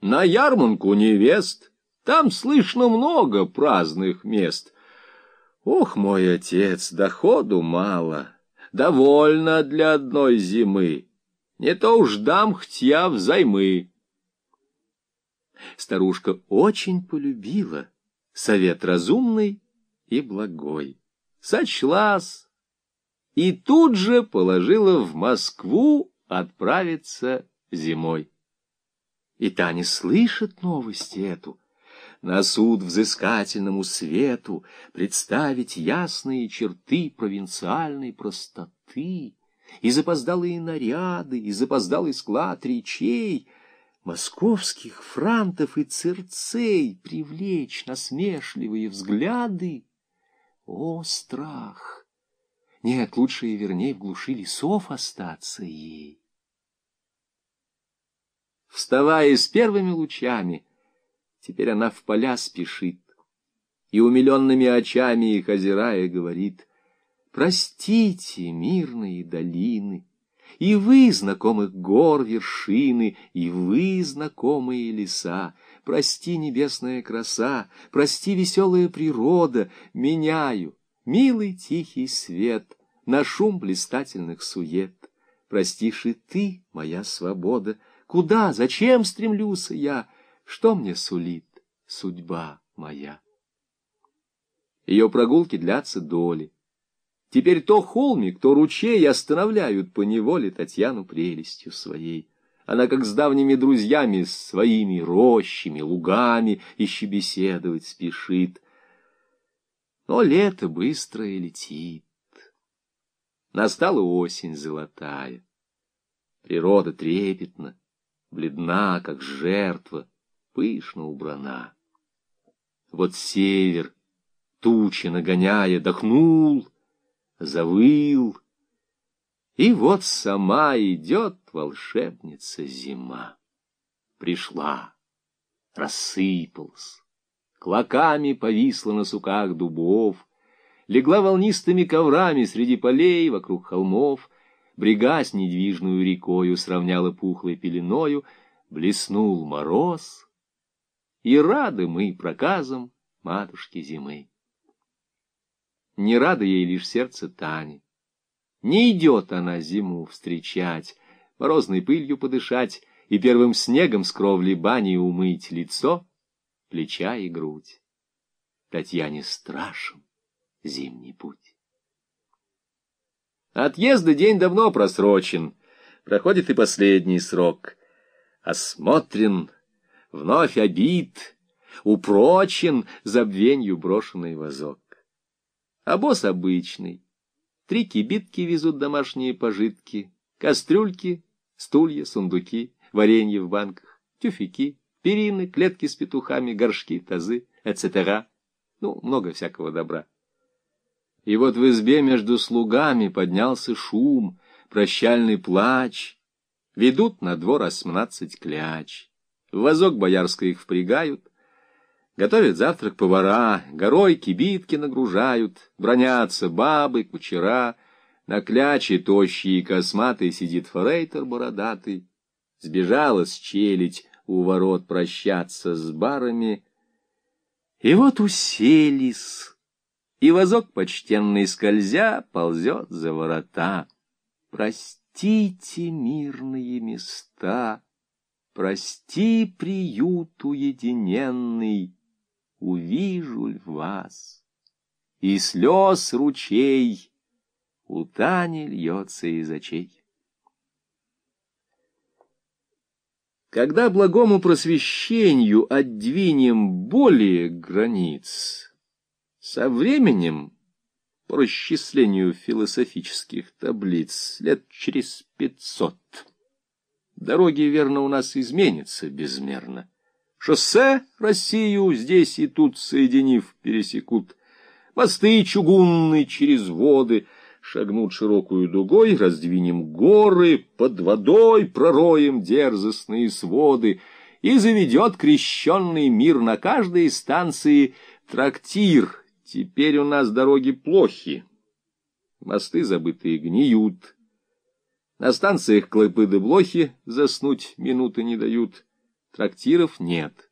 На ярмарку невест, там слышно много праздных мест. Ох, мой отец, доходу мало, довольно для одной зимы. Не то уж дам хтя взаймы. Старушка очень полюбила совет разумный и благой. Сочлась и тут же положила в Москву отправиться зимой. И та не слышит новости эту. На суд взыскательному свету представить ясные черты провинциальной простоты и запоздалые наряды, и запоздалый склад речей, московских франтов и цирцей привлечь насмешливые взгляды. О, страх! Нет, лучше и верней в глуши лесов остаться ей. Вставая с первыми лучами, теперь она в поля спешит, и умиленными очами их озирая говорит, «Простите, мирные долины, и вы, знакомых гор вершины, и вы, знакомые леса, прости, небесная краса, прости, веселая природа, меняю, милый тихий свет, на шум блистательных сует. Простишь и ты, моя свобода, Куда, зачем стремлюсь я? Что мне сулит судьба моя? Ее прогулки длятся доли. Теперь то холмик, то ручей остановляют по неволе Татьяну прелестью своей. Она, как с давними друзьями, с своими рощами, лугами, еще беседовать спешит. Но лето быстрое летит. Настала осень золотая. Природа трепетна бледна, как жертва, пышно убрана. Вот север, тучи нагоняя, дохнул, завыл, и вот сама идет волшебница зима. Пришла, рассыпалась, клоками повисла на суках дубов, легла волнистыми коврами среди полей вокруг холмов, брега с недвижную рекою сравняла пухлой пеленою, блеснул мороз, и рады мы проказам матушки зимы. Не рада ей лишь сердце Тани. Не идет она зиму встречать, морозной пылью подышать и первым снегом с кровли бани умыть лицо, плеча и грудь. Татьяне страшен зимний путь. Отъезда день давно просрочен, проходит и последний срок. Осмотрен, вновь обид, упрочен забвенью брошенный вазок. А босс обычный. Три кибитки везут домашние пожитки, кастрюльки, стулья, сундуки, варенье в банках, тюфяки, перины, клетки с петухами, горшки, тазы, etc. Ну, много всякого добра. И вот в избе между слугами поднялся шум, прощальный плач. Ведут на двор осмнадцать кляч. В вазок боярской их впрягают. Готовят завтрак повара, горой кибитки нагружают, бронятся бабы, кучера. На кляче тощий и косматый сидит форейтер бородатый. Сбежалась челядь у ворот прощаться с барами. И вот уселись и возок почтенный скользя ползет за ворота. Простите мирные места, прости приют уединенный, увижу ль вас, и слез ручей у Тани льется из очей. Когда благому просвещению отдвинем более границ, со временем, по расчислению философических таблиц, лет через пятьсот, дороги, верно, у нас изменятся безмерно. Шоссе Россию здесь и тут, соединив, пересекут. Мосты чугунные через воды шагнут широкую дугой, раздвинем горы, под водой пророем дерзостные своды, и заведет крещенный мир на каждой станции трактир — Теперь у нас дороги плохи. Мосты забытые гниют. На станциях клопы да блохи заснуть минуты не дают. Трактиров нет.